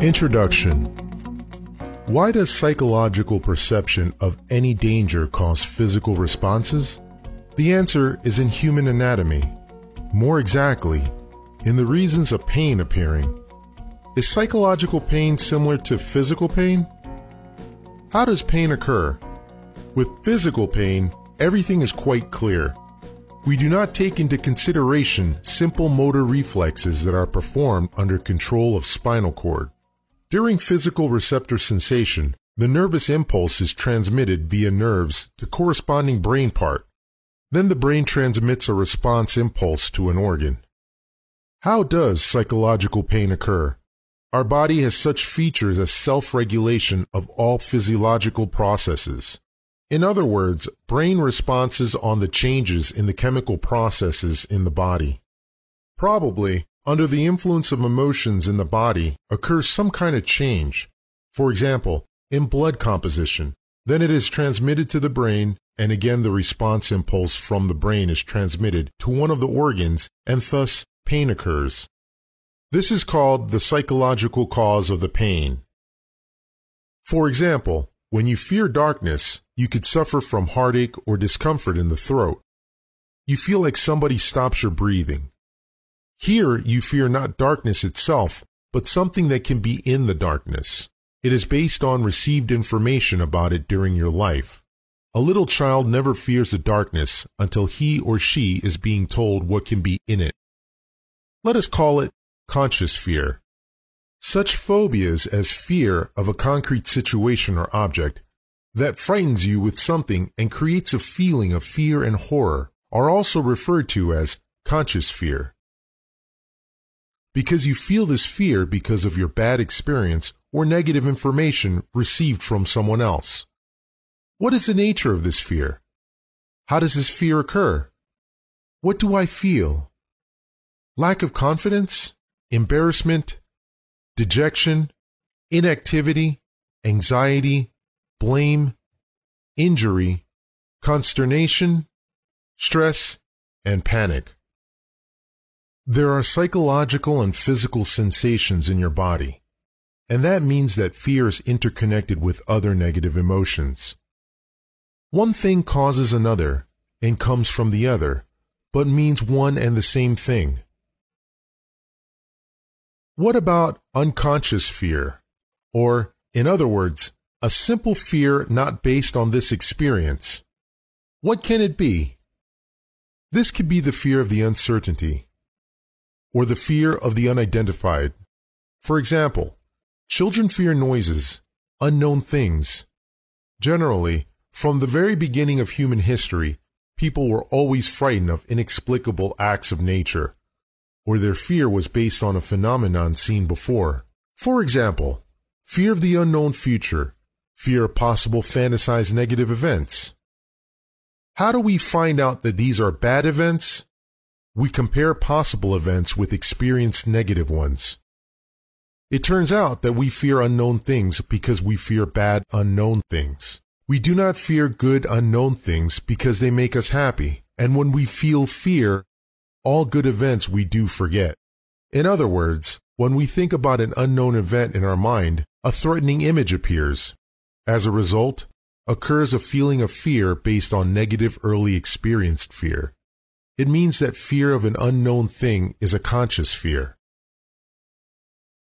Introduction Why does psychological perception of any danger cause physical responses? The answer is in human anatomy. More exactly, in the reasons of pain appearing. Is psychological pain similar to physical pain? How does pain occur? With physical pain, everything is quite clear. We do not take into consideration simple motor reflexes that are performed under control of spinal cord. During physical receptor sensation, the nervous impulse is transmitted via nerves to corresponding brain part. Then the brain transmits a response impulse to an organ. How does psychological pain occur? Our body has such features as self-regulation of all physiological processes. In other words, brain responses on the changes in the chemical processes in the body. Probably, under the influence of emotions in the body occurs some kind of change. For example, in blood composition. Then it is transmitted to the brain, and again the response impulse from the brain is transmitted to one of the organs, and thus pain occurs. This is called the psychological cause of the pain. For example, when you fear darkness, you could suffer from heartache or discomfort in the throat. You feel like somebody stops your breathing. Here you fear not darkness itself, but something that can be in the darkness. It is based on received information about it during your life. A little child never fears the darkness until he or she is being told what can be in it. Let us call it conscious fear. Such phobias as fear of a concrete situation or object that frightens you with something and creates a feeling of fear and horror are also referred to as conscious fear because you feel this fear because of your bad experience or negative information received from someone else. What is the nature of this fear? How does this fear occur? What do I feel? Lack of confidence, embarrassment, dejection, inactivity, anxiety, blame, injury, consternation, stress, and panic. There are psychological and physical sensations in your body, and that means that fear is interconnected with other negative emotions. One thing causes another and comes from the other, but means one and the same thing. What about unconscious fear? Or, in other words, a simple fear not based on this experience? What can it be? This could be the fear of the uncertainty, or the fear of the unidentified. For example, children fear noises, unknown things. Generally, from the very beginning of human history, people were always frightened of inexplicable acts of nature, or their fear was based on a phenomenon seen before. For example, fear of the unknown future, fear of possible fantasized negative events. How do we find out that these are bad events we compare possible events with experienced negative ones. It turns out that we fear unknown things because we fear bad unknown things. We do not fear good unknown things because they make us happy, and when we feel fear, all good events we do forget. In other words, when we think about an unknown event in our mind, a threatening image appears. As a result, occurs a feeling of fear based on negative early experienced fear. It means that fear of an unknown thing is a conscious fear.